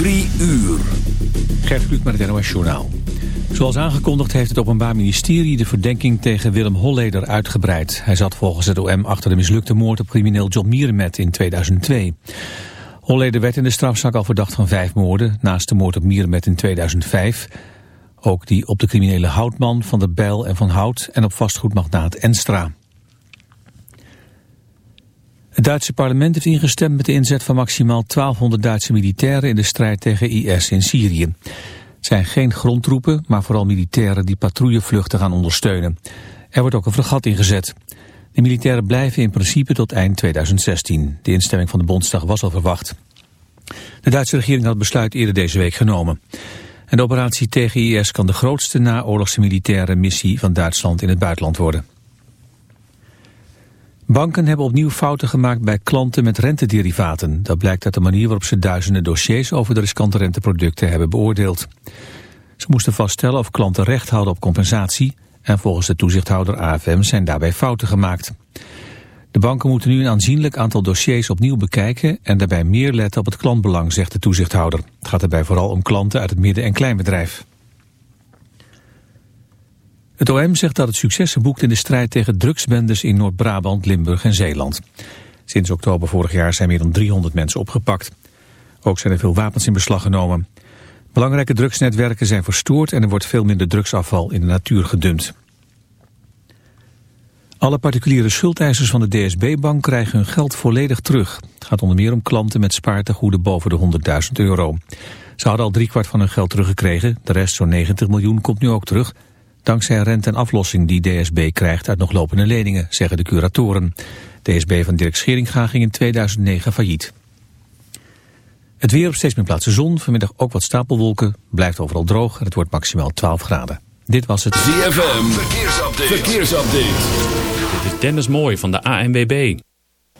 Drie uur. Gert Kluk met het NOS Journaal. Zoals aangekondigd heeft het Openbaar Ministerie de verdenking tegen Willem Holleder uitgebreid. Hij zat volgens het OM achter de mislukte moord op crimineel John Mierenmet in 2002. Holleder werd in de strafzak al verdacht van vijf moorden, naast de moord op Mierenmet in 2005. Ook die op de criminele Houtman, Van der Bijl en Van Hout en op vastgoedmagnaat Enstra. Het Duitse parlement heeft ingestemd met de inzet van maximaal 1200 Duitse militairen in de strijd tegen IS in Syrië. Het zijn geen grondtroepen, maar vooral militairen die patrouillevluchten gaan ondersteunen. Er wordt ook een fregat ingezet. De militairen blijven in principe tot eind 2016. De instemming van de Bondsdag was al verwacht. De Duitse regering had besluit eerder deze week genomen. En de operatie tegen IS kan de grootste naoorlogse militaire missie van Duitsland in het buitenland worden. Banken hebben opnieuw fouten gemaakt bij klanten met rentederivaten. Dat blijkt uit de manier waarop ze duizenden dossiers over de riskante renteproducten hebben beoordeeld. Ze moesten vaststellen of klanten recht hadden op compensatie en volgens de toezichthouder AFM zijn daarbij fouten gemaakt. De banken moeten nu een aanzienlijk aantal dossiers opnieuw bekijken en daarbij meer letten op het klantbelang, zegt de toezichthouder. Het gaat erbij vooral om klanten uit het midden- en kleinbedrijf. Het OM zegt dat het successen boekt in de strijd tegen drugsbendes in Noord-Brabant, Limburg en Zeeland. Sinds oktober vorig jaar zijn meer dan 300 mensen opgepakt. Ook zijn er veel wapens in beslag genomen. Belangrijke drugsnetwerken zijn verstoord en er wordt veel minder drugsafval in de natuur gedumpt. Alle particuliere schuldeisers van de DSB-bank krijgen hun geld volledig terug. Het gaat onder meer om klanten met spaartegoeden boven de 100.000 euro. Ze hadden al driekwart van hun geld teruggekregen. De rest, zo'n 90 miljoen, komt nu ook terug. Dankzij rente en aflossing die DSB krijgt uit nog lopende leningen, zeggen de curatoren. DSB van Dirk Scheringa ging in 2009 failliet. Het weer op steeds meer plaatsen zon, vanmiddag ook wat stapelwolken, blijft overal droog en het wordt maximaal 12 graden. Dit was het ZFM, verkeersupdate. verkeersupdate. Dit is Dennis Mooi van de ANWB.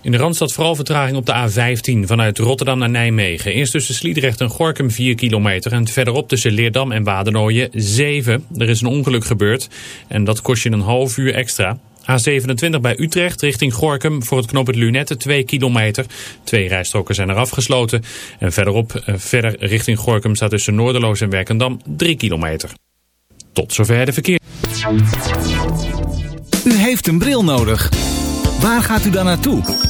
In de Randstad vooral vertraging op de A15 vanuit Rotterdam naar Nijmegen. Eerst tussen Sliedrecht en Gorkum 4 kilometer en verderop tussen Leerdam en Wadernooien 7. Er is een ongeluk gebeurd en dat kost je een half uur extra. A27 bij Utrecht richting Gorkum voor het knooppunt Lunette 2 kilometer. Twee rijstroken zijn er afgesloten. En verderop, eh, verder richting Gorkum staat tussen Noorderloos en Werkendam 3 kilometer. Tot zover de verkeer. U heeft een bril nodig. Waar gaat u dan naartoe?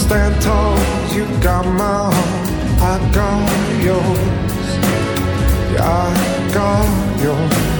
stand tall. You got my heart, I got yours. Yeah, I got yours.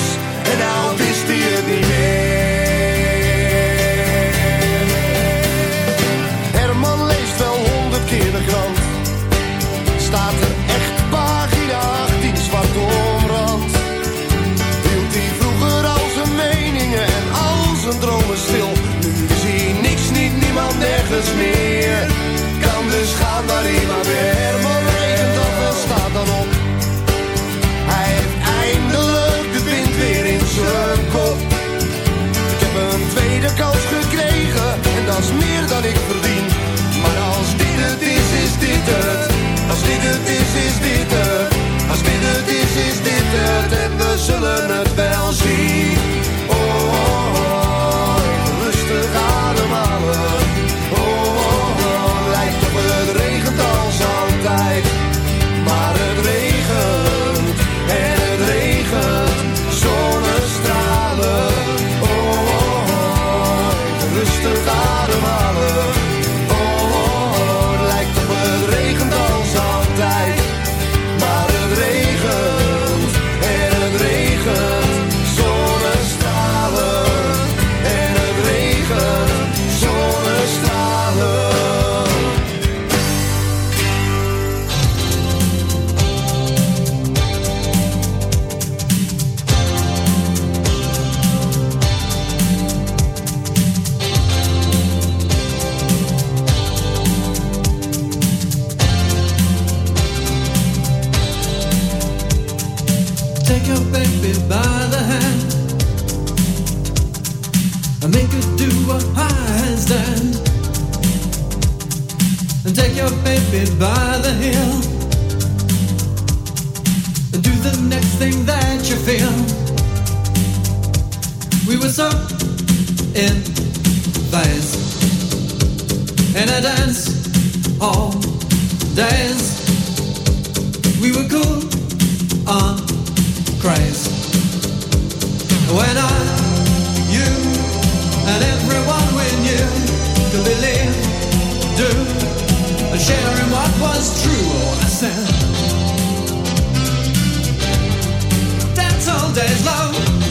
Is, dit het. En we zullen het wel in phase in a dance all days. We were cool on craze when I, you, and everyone we knew could believe, do, and share in what was true. Oh, I said, dance all days long.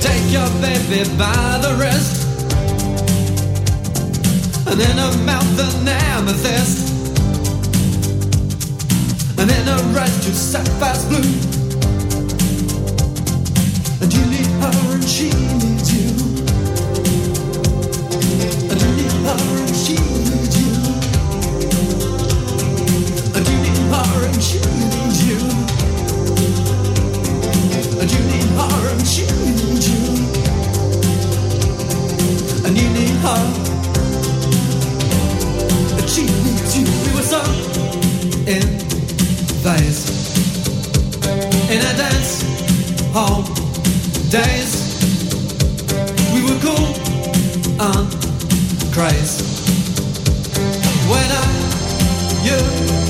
Take your baby by the wrist. And in her mouth an amethyst. And in her eyes two sapphires blue. And you need her and she needs you. And you need her and she needs you. And you need her and she needs you. And you need her and she her and she needs you we were so in phase. In a dance hall days we were cool on craze when I you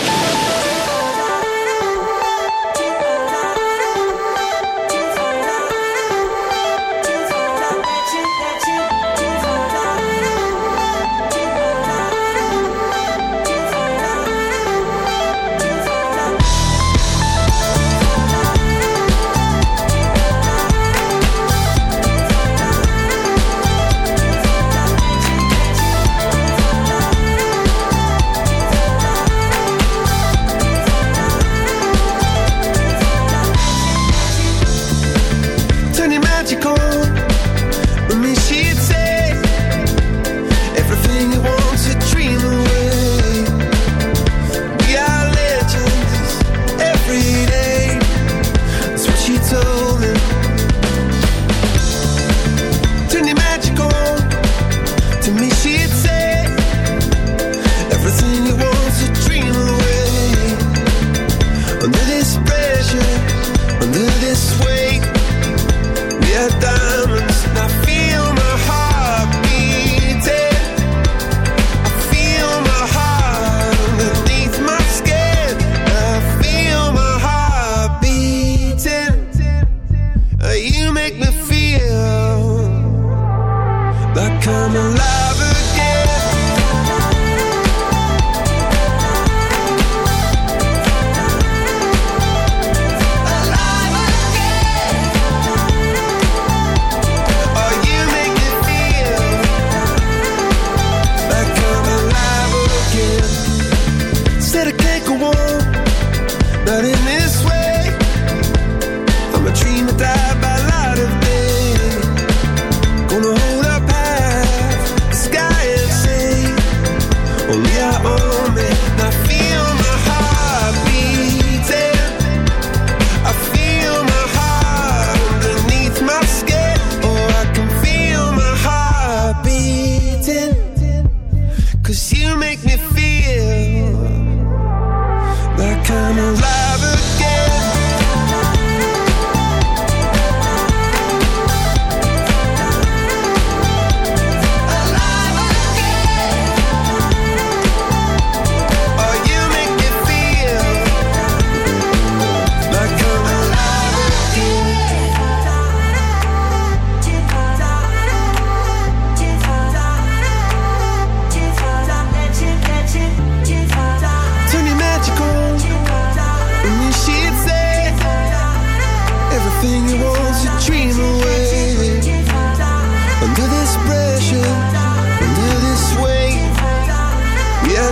Under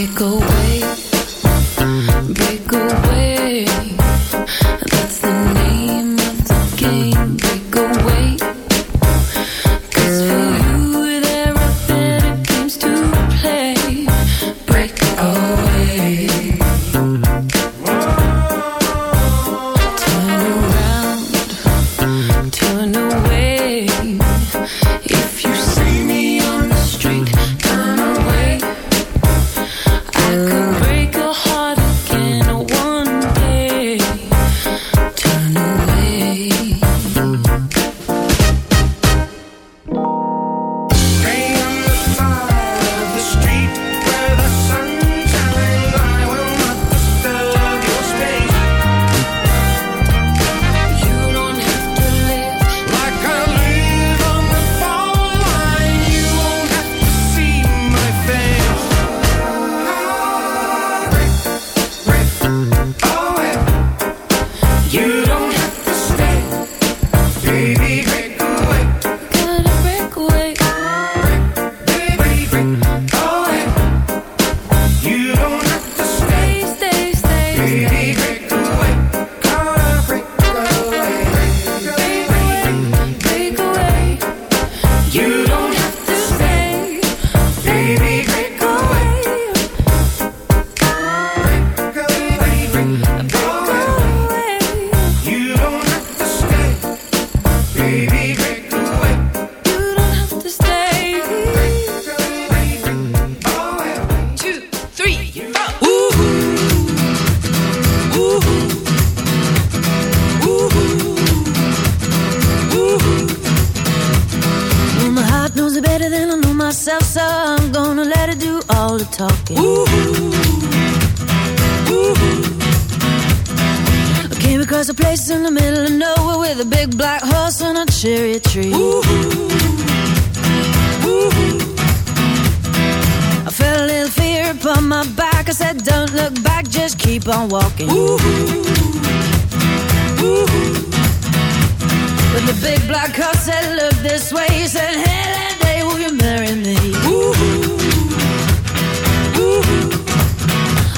Break away, all the talking. I came across a place in the middle of nowhere with a big black horse and a cherry tree. I felt a little fear upon my back. I said, Don't look back, just keep on walking. But the big black horse said, Look this way. He said, Hey,